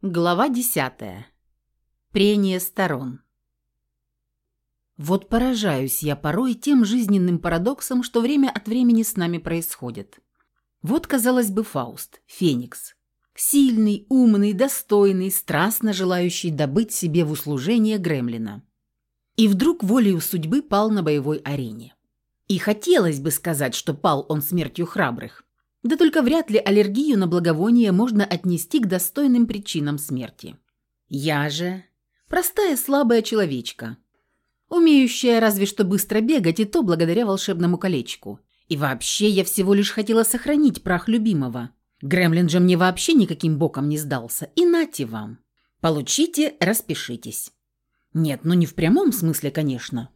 Глава 10. Прение сторон. Вот поражаюсь я порой тем жизненным парадоксом, что время от времени с нами происходит. Вот, казалось бы, Фауст, Феникс. Сильный, умный, достойный, страстно желающий добыть себе в услужение Гремлина. И вдруг волею судьбы пал на боевой арене. И хотелось бы сказать, что пал он смертью храбрых. Да только вряд ли аллергию на благовоние можно отнести к достойным причинам смерти. Я же простая слабая человечка, умеющая разве что быстро бегать, и то благодаря волшебному колечку. И вообще я всего лишь хотела сохранить прах любимого. Гремлин же мне вообще никаким боком не сдался. И нате вам. Получите, распишитесь. Нет, ну не в прямом смысле, конечно.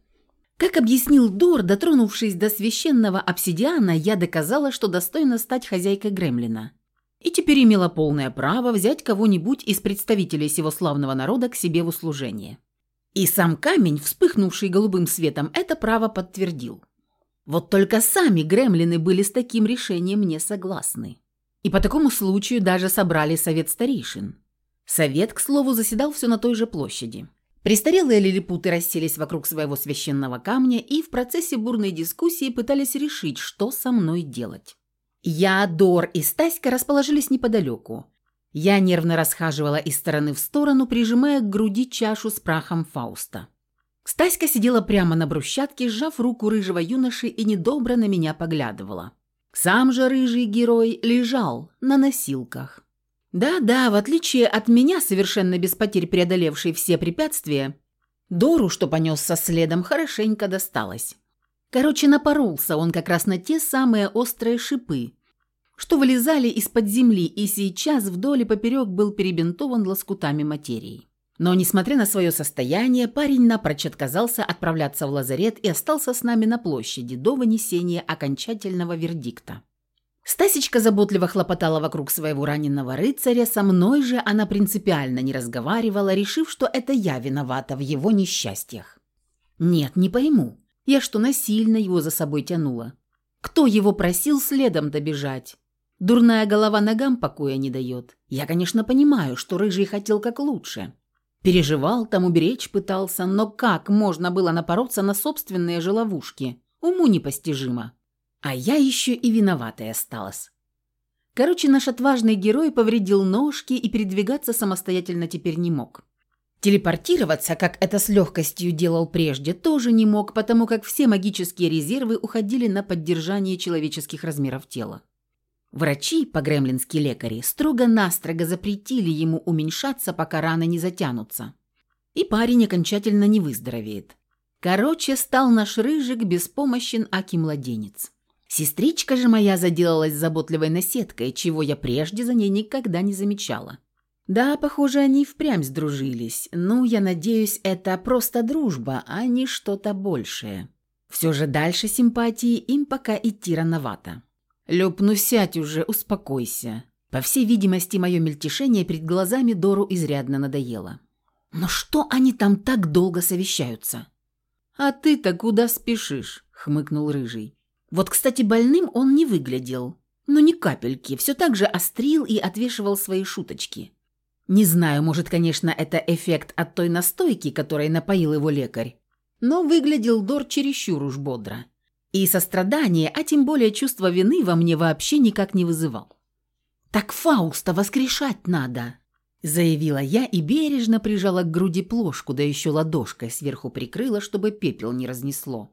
Как объяснил Дор, дотронувшись до священного обсидиана, я доказала, что достойна стать хозяйкой Гремлина. И теперь имела полное право взять кого-нибудь из представителей сего славного народа к себе в услужение. И сам камень, вспыхнувший голубым светом, это право подтвердил. Вот только сами гремлины были с таким решением не согласны. И по такому случаю даже собрали совет старейшин. Совет, к слову, заседал все на той же площади. Престарелые лилипуты расселись вокруг своего священного камня и в процессе бурной дискуссии пытались решить, что со мной делать. Я, Дор и Стаська расположились неподалеку. Я нервно расхаживала из стороны в сторону, прижимая к груди чашу с прахом Фауста. Стаська сидела прямо на брусчатке, сжав руку рыжего юноши и недобро на меня поглядывала. Сам же рыжий герой лежал на носилках. Да-да, в отличие от меня, совершенно без потерь преодолевшей все препятствия, Дору, что понесся следом, хорошенько досталось. Короче, напоролся он как раз на те самые острые шипы, что вылезали из-под земли, и сейчас вдоль и поперек был перебинтован лоскутами материи. Но, несмотря на свое состояние, парень напрочь отказался отправляться в лазарет и остался с нами на площади до вынесения окончательного вердикта. Стасечка заботливо хлопотала вокруг своего раненого рыцаря, со мной же она принципиально не разговаривала, решив, что это я виновата в его несчастьях. Нет, не пойму. Я что, насильно его за собой тянула? Кто его просил следом добежать? Дурная голова ногам покоя не дает. Я, конечно, понимаю, что Рыжий хотел как лучше. Переживал, там уберечь пытался, но как можно было напороться на собственные же ловушки? Уму непостижимо. А я еще и виноватой осталась. Короче, наш отважный герой повредил ножки и передвигаться самостоятельно теперь не мог. Телепортироваться, как это с легкостью делал прежде, тоже не мог, потому как все магические резервы уходили на поддержание человеческих размеров тела. Врачи, по-гремлински лекари, строго-настрого запретили ему уменьшаться, пока раны не затянутся. И парень окончательно не выздоровеет. Короче, стал наш рыжик беспомощен аки-младенец. Сестричка же моя заделалась заботливой наседкой, чего я прежде за ней никогда не замечала. Да, похоже, они впрямь сдружились. Ну, я надеюсь, это просто дружба, а не что-то большее. Все же дальше симпатии им пока идти рановато. «Люб, ну сядь уже, успокойся». По всей видимости, мое мельтешение перед глазами Дору изрядно надоело. «Но что они там так долго совещаются?» «А ты-то куда спешишь?» — хмыкнул Рыжий. Вот, кстати, больным он не выглядел. Но ни капельки, все так же острил и отвешивал свои шуточки. Не знаю, может, конечно, это эффект от той настойки, которой напоил его лекарь. Но выглядел Дор чересчур уж бодро. И сострадание, а тем более чувство вины во мне вообще никак не вызывал. «Так Фауста воскрешать надо!» заявила я и бережно прижала к груди плошку, да еще ладошкой сверху прикрыла, чтобы пепел не разнесло.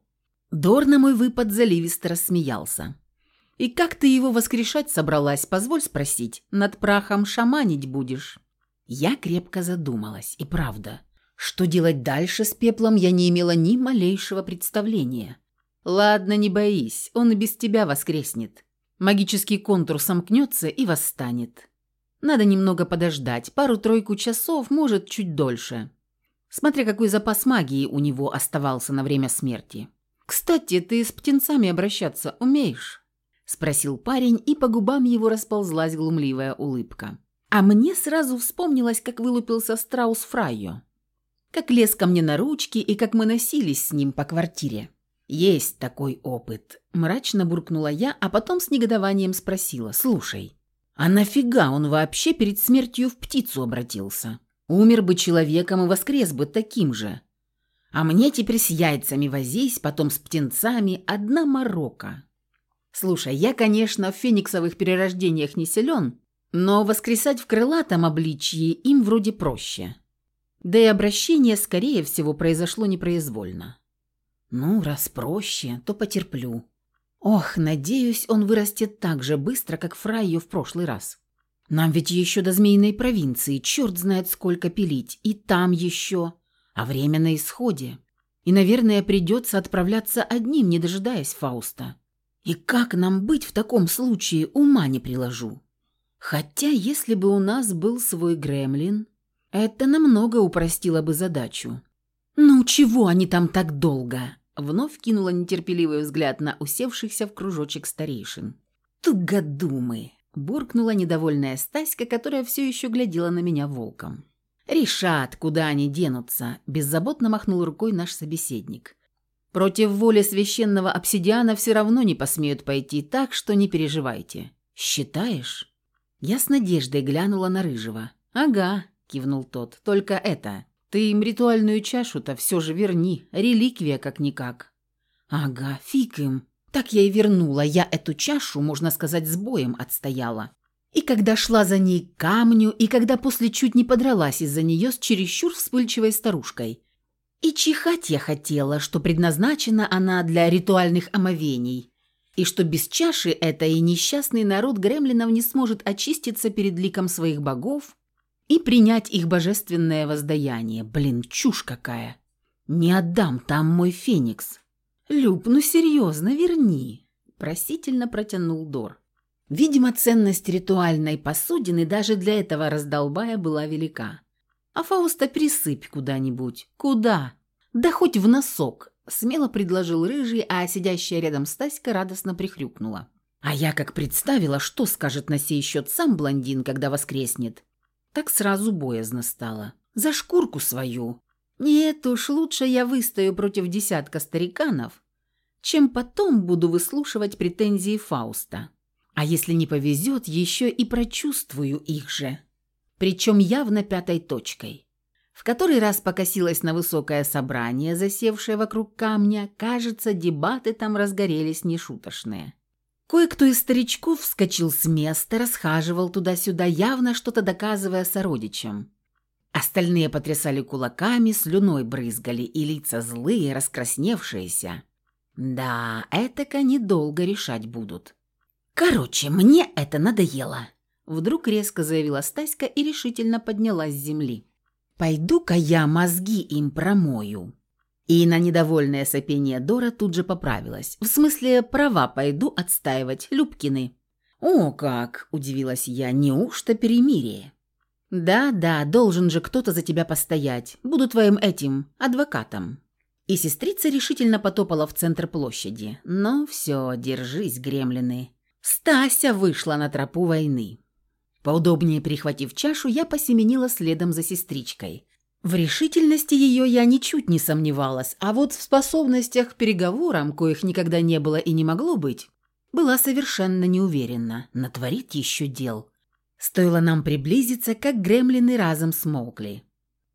Дор на мой выпад заливисто рассмеялся. «И как ты его воскрешать собралась, позволь спросить? Над прахом шаманить будешь?» Я крепко задумалась, и правда. Что делать дальше с пеплом, я не имела ни малейшего представления. «Ладно, не боись, он и без тебя воскреснет. Магический контур сомкнется и восстанет. Надо немного подождать, пару-тройку часов, может, чуть дольше. Смотря какой запас магии у него оставался на время смерти». «Кстати, ты с птенцами обращаться умеешь?» – спросил парень, и по губам его расползлась глумливая улыбка. А мне сразу вспомнилось, как вылупился страус Фрайо. Как лез ко мне на ручки и как мы носились с ним по квартире. «Есть такой опыт», – мрачно буркнула я, а потом с негодованием спросила. «Слушай, А нафига он вообще перед смертью в птицу обратился? Умер бы человеком и воскрес бы таким же. А мне теперь с яйцами возись, потом с птенцами, одна морока. Слушай, я, конечно, в фениксовых перерождениях не силен, но воскресать в крылатом обличье им вроде проще. Да и обращение, скорее всего, произошло непроизвольно. Ну, раз проще, то потерплю. Ох, надеюсь, он вырастет так же быстро, как Фрайю в прошлый раз. Нам ведь еще до Змеиной провинции, черт знает сколько пилить, и там еще, а время на исходе. И, наверное, придется отправляться одним, не дожидаясь Фауста. И как нам быть в таком случае, ума не приложу. Хотя, если бы у нас был свой гремлин, это намного упростило бы задачу. «Ну, чего они там так долго?» Вновь кинула нетерпеливый взгляд на усевшихся в кружочек старейшин. «Тугодумы!» – буркнула недовольная Стаська, которая все еще глядела на меня волком. «Решат, куда они денутся», – беззаботно махнул рукой наш собеседник. «Против воли священного обсидиана все равно не посмеют пойти, так что не переживайте». «Считаешь?» Я с надеждой глянула на Рыжего. «Ага», – кивнул тот, – «только это. Ты им ритуальную чашу-то все же верни, реликвия как-никак». «Ага, фиг им. Так я и вернула. Я эту чашу, можно сказать, с боем отстояла. И когда шла за ней к камню, и когда после чуть не подралась из-за нее с чересчур вспыльчивой старушкой. И чихать я хотела, что предназначена она для ритуальных омовений, и что без чаши это и несчастный народ гремлинов не сможет очиститься перед ликом своих богов и принять их божественное воздаяние. Блин, чушь какая. Не отдам, там мой феникс. Люб, ну серьезно, верни. Просительно протянул Дор. Видимо, ценность ритуальной посудины даже для этого раздолбая была велика. А Фауста присыпь куда-нибудь. Куда? Да хоть в носок, смело предложил рыжий, а сидящая рядом Стаська радостно прихрюкнула. А я как представила, что скажет на сей счет сам блондин, когда воскреснет, так сразу боязно стало. За шкурку свою. Нет уж, лучше я выстою против десятка стариканов, чем потом буду выслушивать претензии Фауста. А если не повезет, еще и прочувствую их же. Причем явно пятой точкой. В который раз покосилась на высокое собрание, засевшее вокруг камня. Кажется, дебаты там разгорелись нешуточные. Кое-кто из старичков вскочил с места, расхаживал туда-сюда, явно что-то доказывая сородичам. Остальные потрясали кулаками, слюной брызгали, и лица злые, раскрасневшиеся. Да, это-ка недолго решать будут. «Короче, мне это надоело!» Вдруг резко заявила Стаська и решительно поднялась с земли. «Пойду-ка я мозги им промою». И на недовольное сопение Дора тут же поправилась. В смысле, права пойду отстаивать, Любкины. «О, как!» – удивилась я. «Неужто перемирие?» «Да-да, должен же кто-то за тебя постоять. Буду твоим этим, адвокатом». И сестрица решительно потопала в центр площади. «Ну все, держись, гремлины». Стася вышла на тропу войны. Поудобнее прихватив чашу, я посеменила следом за сестричкой. В решительности ее я ничуть не сомневалась, а вот в способностях к переговорам, коих никогда не было и не могло быть, была совершенно не уверена, натворит еще дел. Стоило нам приблизиться, как гремлины разом смолкли.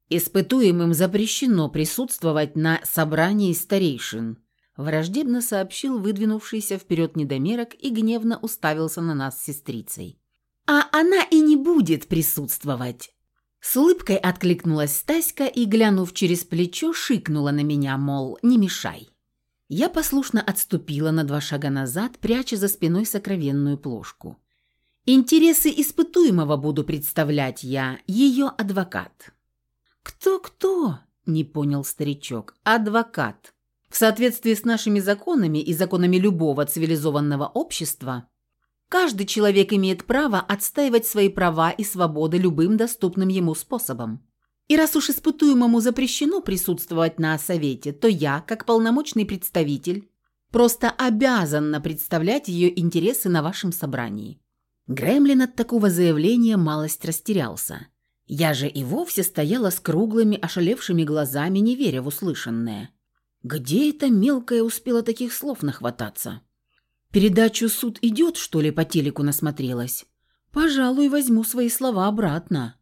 «Испытуемым запрещено присутствовать на собрании старейшин», враждебно сообщил выдвинувшийся вперед недомерок и гневно уставился на нас с сестрицей. «А она и не будет присутствовать!» С улыбкой откликнулась Стаська и, глянув через плечо, шикнула на меня, мол, не мешай. Я послушно отступила на два шага назад, пряча за спиной сокровенную плошку. Интересы испытуемого буду представлять я, ее адвокат. «Кто-кто?» – не понял старичок. «Адвокат. В соответствии с нашими законами и законами любого цивилизованного общества – Каждый человек имеет право отстаивать свои права и свободы любым доступным ему способом. И раз уж испытуемому запрещено присутствовать на совете, то я, как полномочный представитель, просто обязанна представлять ее интересы на вашем собрании». Гремлин от такого заявления малость растерялся. Я же и вовсе стояла с круглыми, ошалевшими глазами, не веря в услышанное. Где эта мелкая успела таких слов нахвататься? Передачу «Суд идет», что ли, по телеку насмотрелась? Пожалуй, возьму свои слова обратно.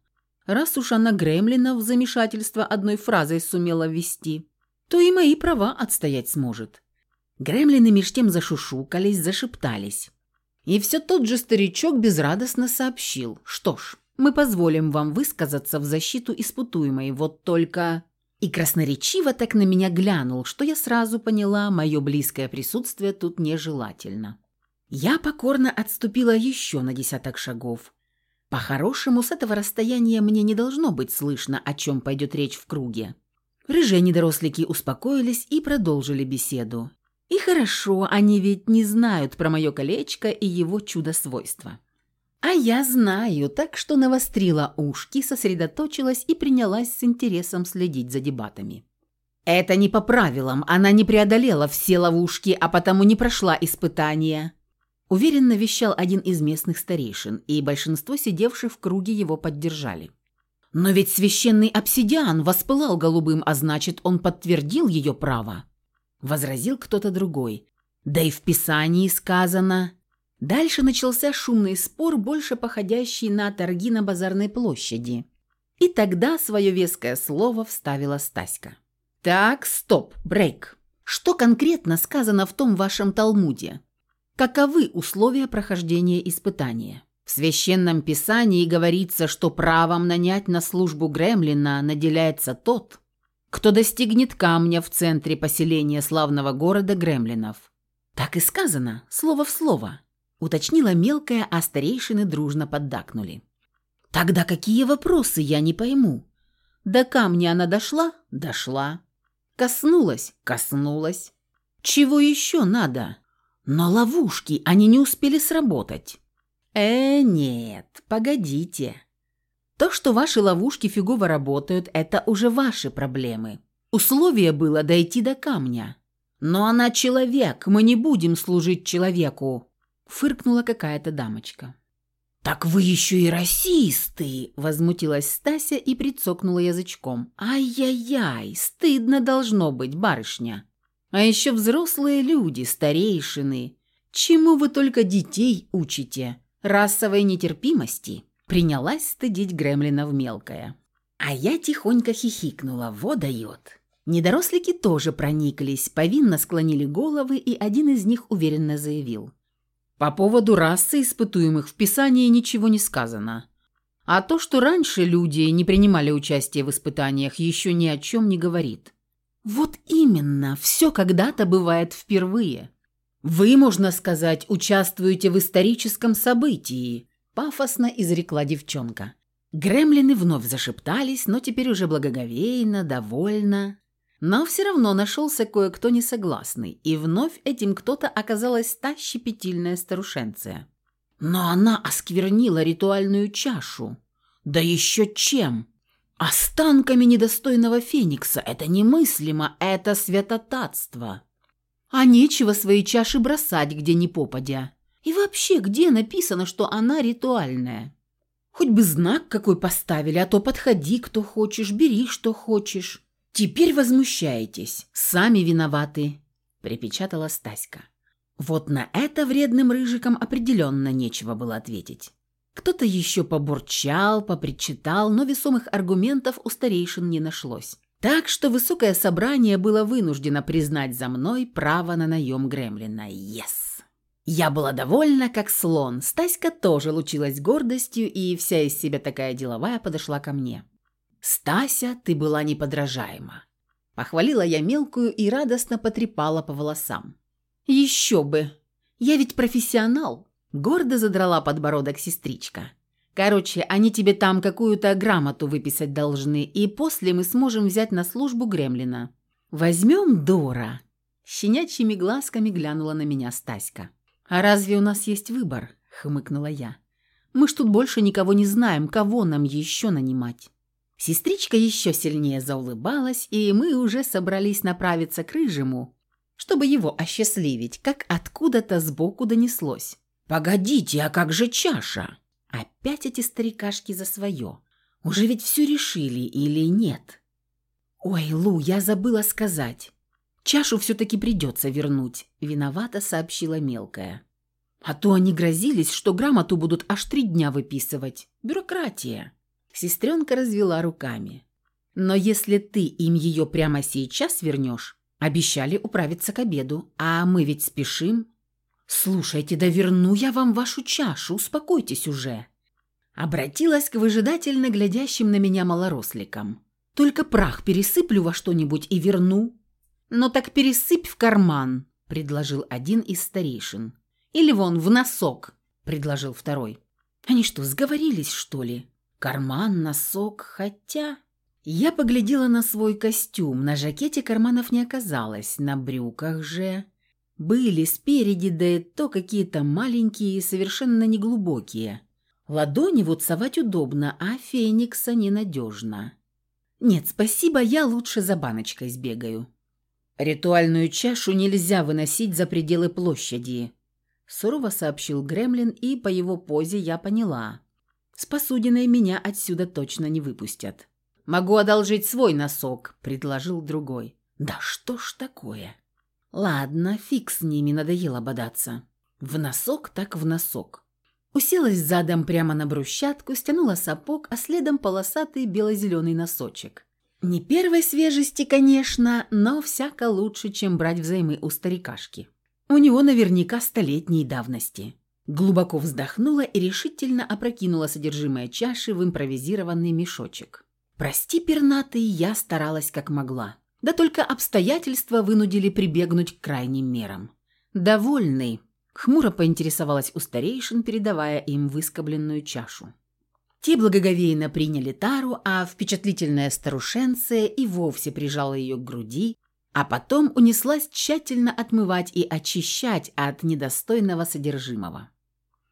Раз уж она Гремлина в замешательство одной фразой сумела ввести, то и мои права отстоять сможет. Гремлины меж тем зашушукались, зашептались. И все тот же старичок безрадостно сообщил. Что ж, мы позволим вам высказаться в защиту испытуемой, вот только... И красноречиво так на меня глянул, что я сразу поняла, мое близкое присутствие тут нежелательно. Я покорно отступила еще на десяток шагов. По-хорошему, с этого расстояния мне не должно быть слышно, о чем пойдет речь в круге. Рыжие недорослики успокоились и продолжили беседу. И хорошо, они ведь не знают про мое колечко и его чудо-свойства. А я знаю, так что навострила ушки, сосредоточилась и принялась с интересом следить за дебатами. Это не по правилам, она не преодолела все ловушки, а потому не прошла испытания. Уверенно вещал один из местных старейшин, и большинство сидевших в круге его поддержали. Но ведь священный обсидиан воспылал голубым, а значит, он подтвердил ее право. Возразил кто-то другой. Да и в Писании сказано Дальше начался шумный спор, больше походящий на торги на базарной площади. И тогда свое веское слово вставила Стаська. «Так, стоп, брейк. Что конкретно сказано в том вашем Талмуде? Каковы условия прохождения испытания?» В священном писании говорится, что правом нанять на службу Гремлина наделяется тот, кто достигнет камня в центре поселения славного города Гремлинов. Так и сказано, слово в слово уточнила мелкая, а старейшины дружно поддакнули. «Тогда какие вопросы, я не пойму. До камня она дошла? Дошла. Коснулась? Коснулась. Чего еще надо? Но ловушки, они не успели сработать». «Э, нет, погодите. То, что ваши ловушки фигово работают, это уже ваши проблемы. Условие было дойти до камня. Но она человек, мы не будем служить человеку фыркнула какая-то дамочка. «Так вы еще и расисты!» – возмутилась Стася и прицокнула язычком. «Ай-яй-яй, стыдно должно быть, барышня! А еще взрослые люди, старейшины. Чему вы только детей учите? Расовой нетерпимости?» Принялась стыдить Гремлина в мелкое. А я тихонько хихикнула. «Во дает!» Недорослики тоже прониклись, повинно склонили головы, и один из них уверенно заявил – по поводу расы испытуемых в Писании ничего не сказано. А то, что раньше люди не принимали участие в испытаниях, еще ни о чем не говорит. Вот именно, все когда-то бывает впервые. Вы, можно сказать, участвуете в историческом событии, пафосно изрекла девчонка. Гремлины вновь зашептались, но теперь уже благоговейно, довольно. Но все равно нашелся кое-кто несогласный, и вновь этим кто-то оказалась та щепетильная старушенция. Но она осквернила ритуальную чашу. Да еще чем? Останками недостойного феникса. Это немыслимо, это святотатство. А нечего свои чаши бросать, где ни попадя. И вообще, где написано, что она ритуальная? Хоть бы знак какой поставили, а то подходи, кто хочешь, бери, что хочешь. «Теперь возмущаетесь. Сами виноваты», – припечатала Стаська. Вот на это вредным рыжикам определенно нечего было ответить. Кто-то еще побурчал, попричитал, но весомых аргументов у старейшин не нашлось. Так что высокое собрание было вынуждено признать за мной право на наем Гремлина. Yes! Я была довольна, как слон. Стаська тоже лучилась гордостью, и вся из себя такая деловая подошла ко мне. «Стася, ты была неподражаема». Похвалила я мелкую и радостно потрепала по волосам. «Еще бы! Я ведь профессионал!» Гордо задрала подбородок сестричка. «Короче, они тебе там какую-то грамоту выписать должны, и после мы сможем взять на службу Гремлина. Возьмем Дора!» Щенячьими глазками глянула на меня Стаська. «А разве у нас есть выбор?» — хмыкнула я. «Мы ж тут больше никого не знаем, кого нам еще нанимать». Сестричка еще сильнее заулыбалась, и мы уже собрались направиться к Рыжему, чтобы его осчастливить, как откуда-то сбоку донеслось. «Погодите, а как же чаша?» Опять эти старикашки за свое. Уже ведь все решили или нет? «Ой, Лу, я забыла сказать. Чашу все-таки придется вернуть», — виновато сообщила мелкая. А то они грозились, что грамоту будут аж три дня выписывать. Бюрократия. Сестренка развела руками. Но если ты им ее прямо сейчас вернешь, обещали управиться к обеду, а мы ведь спешим. Слушайте, да верну я вам вашу чашу, успокойтесь уже. Обратилась к выжидательно глядящим на меня малоросликам. Только прах пересыплю во что-нибудь и верну. «Ну так пересыпь в карман», — предложил один из старейшин. «Или вон, в носок», — предложил второй. «Они что, сговорились, что ли? Карман, носок, хотя...» Я поглядела на свой костюм. На жакете карманов не оказалось, на брюках же... Были спереди, да и то какие-то маленькие и совершенно неглубокие. Ладони вот совать удобно, а феникса ненадежно. Нет, спасибо, я лучше за баночкой сбегаю. Ритуальную чашу нельзя выносить за пределы площади, сурово сообщил Гремлин, и по его позе я поняла. С посудиной меня отсюда точно не выпустят. «Могу одолжить свой носок», — предложил другой. «Да что ж такое?» «Ладно, фиг с ними, надоело бодаться. В носок так в носок». Уселась задом прямо на брусчатку, стянула сапог, а следом полосатый бело-зеленый носочек. Не первой свежести, конечно, но всяко лучше, чем брать взаймы у старикашки. У него наверняка столетней давности. Глубоко вздохнула и решительно опрокинула содержимое чаши в импровизированный мешочек. «Прости, пернатый, я старалась как могла. Да только обстоятельства вынудили прибегнуть к крайним мерам. Довольный, Хмуро поинтересовалась у старейшин, передавая им выскобленную чашу. Те благоговейно приняли тару, а впечатлительная старушенция и вовсе прижала ее к груди, а потом унеслась тщательно отмывать и очищать от недостойного содержимого.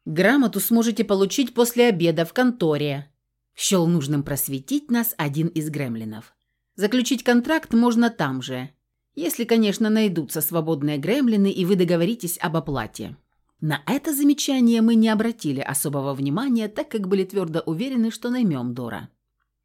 «Грамоту сможете получить после обеда в конторе», – счел нужным просветить нас один из гремлинов. «Заключить контракт можно там же, если, конечно, найдутся свободные гремлины, и вы договоритесь об оплате. На это замечание мы не обратили особого внимания, так как были твердо уверены, что наймем Дора.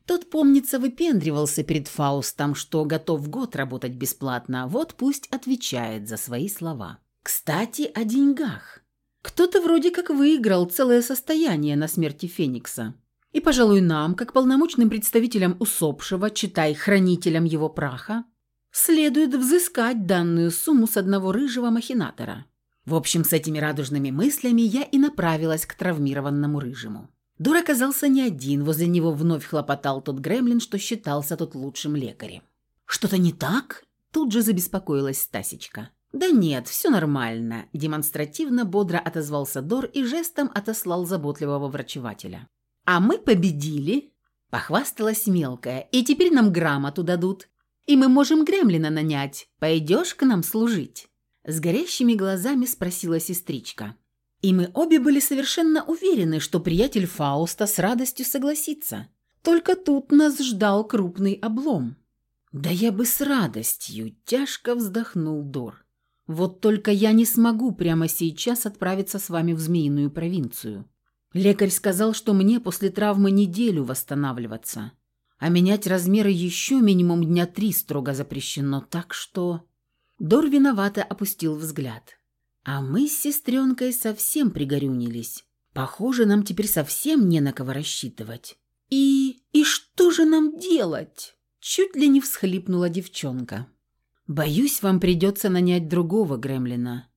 Тот, помнится, выпендривался перед Фаустом, что готов год работать бесплатно, вот пусть отвечает за свои слова. Кстати, о деньгах. Кто-то вроде как выиграл целое состояние на смерти Феникса. И, пожалуй, нам, как полномочным представителям усопшего, читай, хранителям его праха, следует взыскать данную сумму с одного рыжего махинатора. В общем, с этими радужными мыслями я и направилась к травмированному рыжему. Дур оказался не один, возле него вновь хлопотал тот гремлин, что считался тут лучшим лекарем. «Что-то не так?» – тут же забеспокоилась Стасечка. «Да нет, все нормально», – демонстративно бодро отозвался Дор и жестом отослал заботливого врачевателя. «А мы победили», – похвасталась мелкая, – «и теперь нам грамоту дадут и мы можем гремлина нанять. Пойдешь к нам служить?» С горящими глазами спросила сестричка. И мы обе были совершенно уверены, что приятель Фауста с радостью согласится. Только тут нас ждал крупный облом. «Да я бы с радостью!» – тяжко вздохнул Дор. «Вот только я не смогу прямо сейчас отправиться с вами в Змеиную провинцию. Лекарь сказал, что мне после травмы неделю восстанавливаться а менять размеры еще минимум дня три строго запрещено, так что...» Дор виновато опустил взгляд. «А мы с сестренкой совсем пригорюнились. Похоже, нам теперь совсем не на кого рассчитывать. И... и что же нам делать?» Чуть ли не всхлипнула девчонка. «Боюсь, вам придется нанять другого гремлина.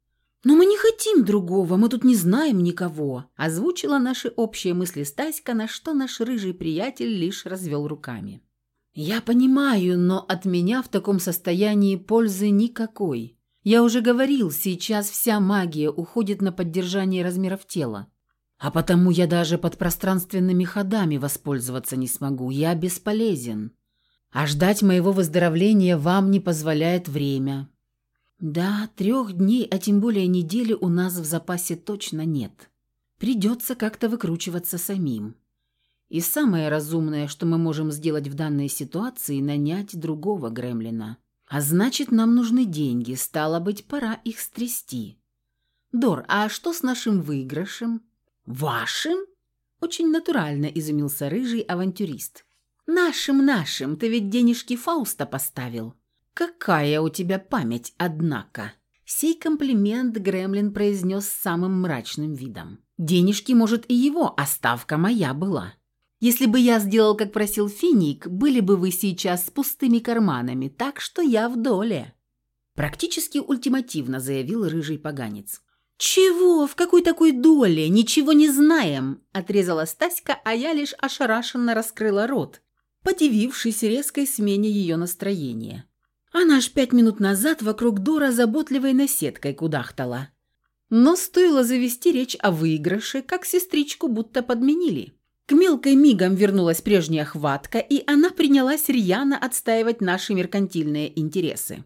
«Но мы не хотим другого, мы тут не знаем никого», – озвучила наши общие мысли Стаська, на что наш рыжий приятель лишь развел руками. «Я понимаю, но от меня в таком состоянии пользы никакой. Я уже говорил, сейчас вся магия уходит на поддержание размеров тела. А потому я даже под пространственными ходами воспользоваться не смогу, я бесполезен. А ждать моего выздоровления вам не позволяет время. Да, трех дней, а тем более недели у нас в запасе точно нет. Придется как-то выкручиваться самим. И самое разумное, что мы можем сделать в данной ситуации, нанять другого гремлина. А значит, нам нужны деньги, стало быть, пора их стрясти. Дор, а что с нашим выигрышем? Вашим? Очень натурально изумился рыжий авантюрист. Нашим, нашим, ты ведь денежки Фауста поставил. «Какая у тебя память, однако!» Сей комплимент Гремлин произнес самым мрачным видом. Денежки, может, и его, а ставка моя была. Если бы я сделал, как просил Финик, были бы вы сейчас с пустыми карманами, так что я в доле». Практически ультимативно заявил рыжий поганец. «Чего? В какой такой доле? Ничего не знаем!» – отрезала Стаська, а я лишь ошарашенно раскрыла рот, подивившись резкой смене ее настроения. Она ж пять минут назад вокруг Дора заботливой наседкой кудахтала. Но стоило завести речь о выигрыше, как сестричку будто подменили. К мелкой мигом вернулась прежняя хватка, и она принялась рьяно отстаивать наши меркантильные интересы.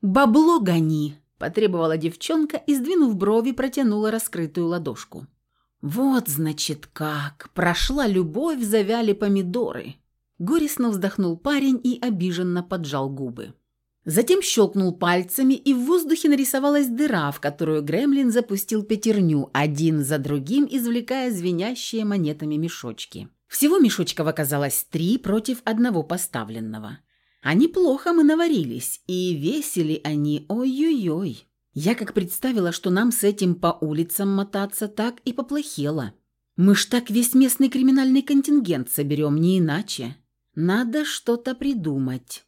«Бабло гони!» – потребовала девчонка и, сдвинув брови, протянула раскрытую ладошку. «Вот, значит, как! Прошла любовь, завяли помидоры!» Горестно вздохнул парень и обиженно поджал губы. Затем щелкнул пальцами, и в воздухе нарисовалась дыра, в которую Гремлин запустил пятерню, один за другим извлекая звенящие монетами мешочки. Всего мешочков оказалось три против одного поставленного. А неплохо мы наварились, и весили они ой-ой-ой. Я как представила, что нам с этим по улицам мотаться, так и поплохело. Мы ж так весь местный криминальный контингент соберем, не иначе. Надо что-то придумать.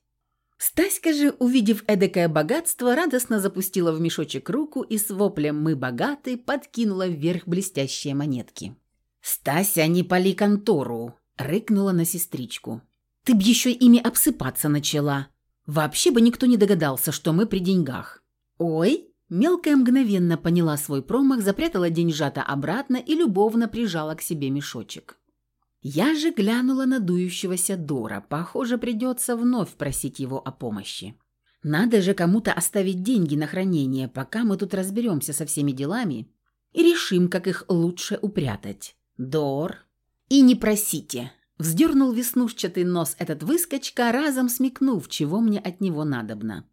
Стаська же, увидев эдакое богатство, радостно запустила в мешочек руку и с воплем «Мы богаты» подкинула вверх блестящие монетки. «Стася, не пали контору!» – рыкнула на сестричку. «Ты б еще ими обсыпаться начала. Вообще бы никто не догадался, что мы при деньгах». «Ой!» – мелкая мгновенно поняла свой промах, запрятала деньжата обратно и любовно прижала к себе мешочек. Я же глянула на дующегося Дора. Похоже, придется вновь просить его о помощи. Надо же кому-то оставить деньги на хранение, пока мы тут разберемся со всеми делами и решим, как их лучше упрятать. Дор. И не просите. Вздернул веснушчатый нос этот выскочка, разом смекнув, чего мне от него надобно.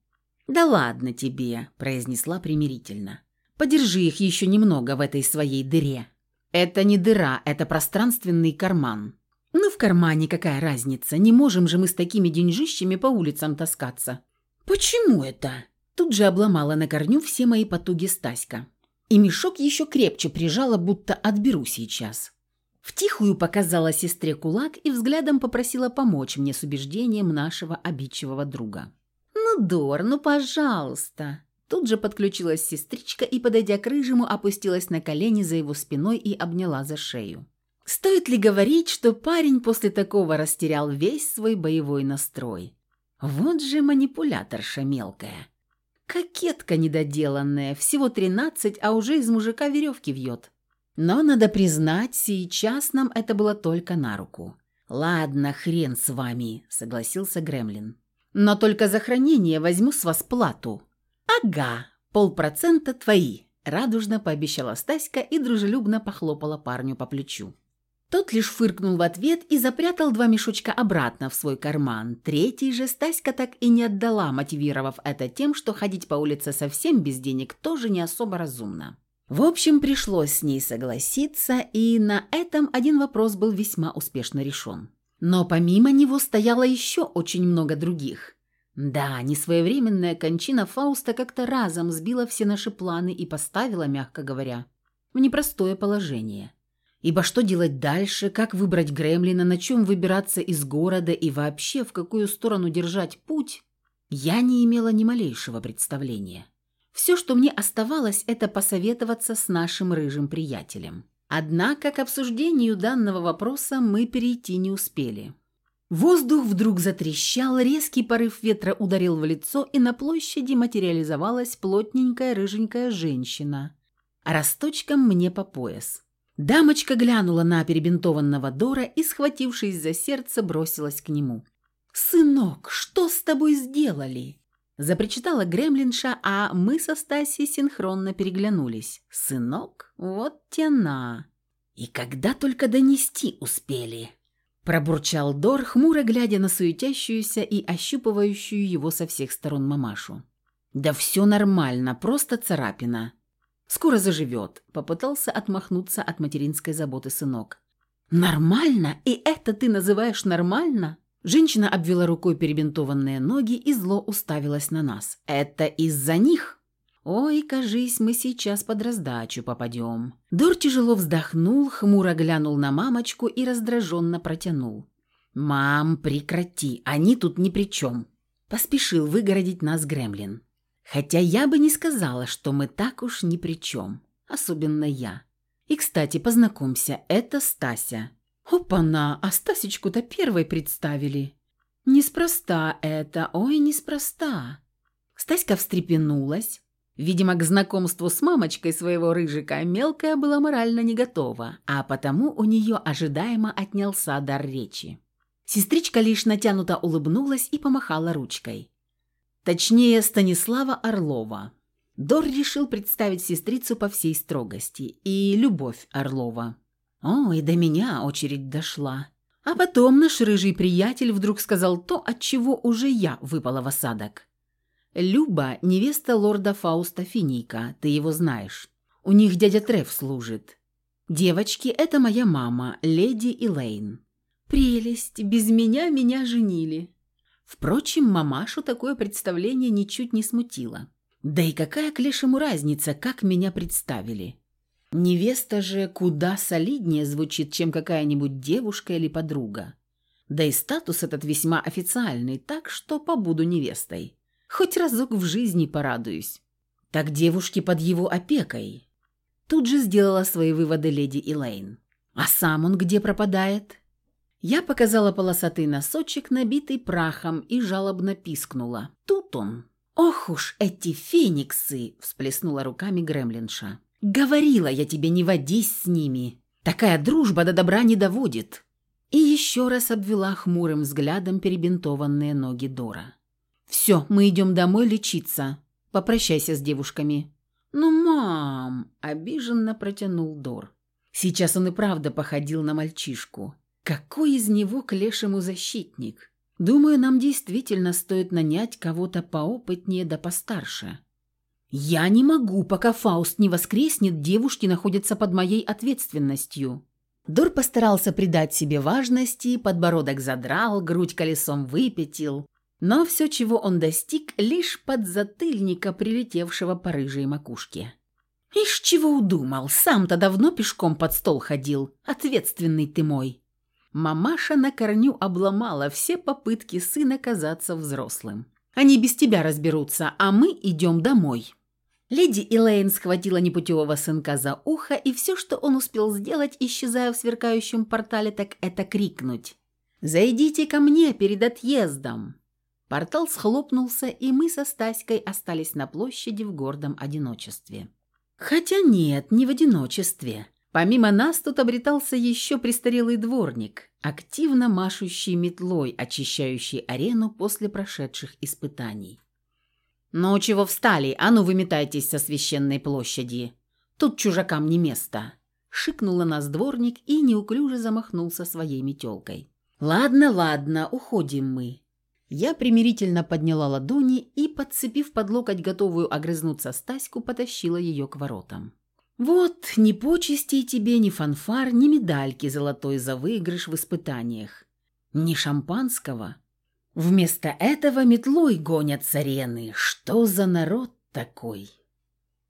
«Да ладно тебе», – произнесла примирительно. «Подержи их еще немного в этой своей дыре». Это не дыра, это пространственный карман. Ну, в кармане какая разница? Не можем же мы с такими деньжищами по улицам таскаться. Почему это? Тут же обломала на корню все мои потуги Стаська. И мешок еще крепче прижала, будто отберу сейчас. Втихую показала сестре кулак и взглядом попросила помочь мне с убеждением нашего обидчивого друга. «Ну, Дор, ну, пожалуйста!» Тут же подключилась сестричка и, подойдя к рыжему, опустилась на колени за его спиной и обняла за шею. Стоит ли говорить, что парень после такого растерял весь свой боевой настрой? Вот же манипуляторша мелкая. Кокетка недоделанная, всего тринадцать, а уже из мужика веревки вьет. Но, надо признать, сейчас нам это было только на руку. «Ладно, хрен с вами», — согласился Гремлин. «Но только за хранение возьму с вас плату». «Ага, полпроцента твои», – радужно пообещала Стаська и дружелюбно похлопала парню по плечу. Тот лишь фыркнул в ответ и запрятал два мешочка обратно в свой карман. Третий же Стаська так и не отдала, мотивировав это тем, что ходить по улице совсем без денег тоже не особо разумно. В общем, пришлось с ней согласиться, и на этом один вопрос был весьма успешно решен. Но помимо него стояло еще очень много других. Да, несвоевременная кончина Фауста как-то разом сбила все наши планы и поставила, мягко говоря, в непростое положение. Ибо что делать дальше, как выбрать Гремлина, на чем выбираться из города и вообще в какую сторону держать путь, я не имела ни малейшего представления. Все, что мне оставалось, это посоветоваться с нашим рыжим приятелем. Однако к обсуждению данного вопроса мы перейти не успели. Воздух вдруг затрещал, резкий порыв ветра ударил в лицо, и на площади материализовалась плотненькая рыженькая женщина, росточком мне по пояс. Дамочка глянула на перебинтованного Дора и, схватившись за сердце, бросилась к нему. «Сынок, что с тобой сделали?» Запричитала Гремлинша, а мы со Стасией синхронно переглянулись. «Сынок? Вот тяна!» «И когда только донести успели?» Пробурчал Дор, хмуро глядя на суетящуюся и ощупывающую его со всех сторон мамашу. «Да все нормально, просто царапина. Скоро заживет», — попытался отмахнуться от материнской заботы сынок. «Нормально? И это ты называешь нормально?» Женщина обвела рукой перебинтованные ноги и зло уставилась на нас. «Это из-за них?» Ой, кажись, мы сейчас под раздачу попадем. Дор тяжело вздохнул, хмуро глянул на мамочку и раздраженно протянул. «Мам, прекрати, они тут ни при чем!» Поспешил выгородить нас Гремлин. Хотя я бы не сказала, что мы так уж ни при чем. Особенно я. И, кстати, познакомься, это Стася. Опа-на, а Стасечку-то первой представили. Неспроста это, ой, неспроста. Стаська встрепенулась. Видимо, к знакомству с мамочкой своего рыжика мелкая была морально не готова, а потому у нее ожидаемо отнялся дар речи. Сестричка лишь натянуто улыбнулась и помахала ручкой. Точнее, Станислава Орлова. Дор решил представить сестрицу по всей строгости. И Любовь Орлова. О, и до меня очередь дошла. А потом наш рыжий приятель вдруг сказал то, от чего уже я выпала в осадок. «Люба – невеста лорда Фауста Финика, ты его знаешь. У них дядя Треф служит. Девочки – это моя мама, леди Элейн. Прелесть, без меня меня женили». Впрочем, мамашу такое представление ничуть не смутило. Да и какая к лешему разница, как меня представили? Невеста же куда солиднее звучит, чем какая-нибудь девушка или подруга. Да и статус этот весьма официальный, так что побуду невестой. Хоть разок в жизни порадуюсь. Так девушки под его опекой. Тут же сделала свои выводы леди Элейн. А сам он где пропадает? Я показала полосатый носочек, набитый прахом, и жалобно пискнула. Тут он. «Ох уж эти фениксы!» – всплеснула руками Гремлинша. «Говорила я тебе, не водись с ними. Такая дружба до добра не доводит». И еще раз обвела хмурым взглядом перебинтованные ноги Дора. «Все, мы идем домой лечиться. Попрощайся с девушками». «Ну, мам!» – обиженно протянул Дор. Сейчас он и правда походил на мальчишку. Какой из него к лешему защитник? Думаю, нам действительно стоит нанять кого-то поопытнее да постарше. Я не могу, пока Фауст не воскреснет, девушки находятся под моей ответственностью. Дор постарался придать себе важности, подбородок задрал, грудь колесом выпятил. Но все, чего он достиг, лишь под затыльника, прилетевшего по рыжей макушке. «Ишь, чего удумал? Сам-то давно пешком под стол ходил. Ответственный ты мой!» Мамаша на корню обломала все попытки сына казаться взрослым. «Они без тебя разберутся, а мы идем домой». Леди Элейн схватила непутевого сынка за ухо, и все, что он успел сделать, исчезая в сверкающем портале, так это крикнуть. «Зайдите ко мне перед отъездом!» Портал схлопнулся, и мы со Стаськой остались на площади в гордом одиночестве. Хотя нет, не в одиночестве. Помимо нас тут обретался еще престарелый дворник, активно машущий метлой, очищающий арену после прошедших испытаний. «Ну чего встали? А ну выметайтесь со священной площади! Тут чужакам не место!» Шикнула нас дворник и неуклюже замахнулся своей метелкой. «Ладно, ладно, уходим мы». Я примирительно подняла ладони и, подцепив под локоть готовую огрызнуться Стаську, потащила ее к воротам. Вот, ни почестей тебе, ни фанфар, ни медальки золотой за выигрыш в испытаниях. Ни шампанского. Вместо этого метлой гонят с арены. Что за народ такой?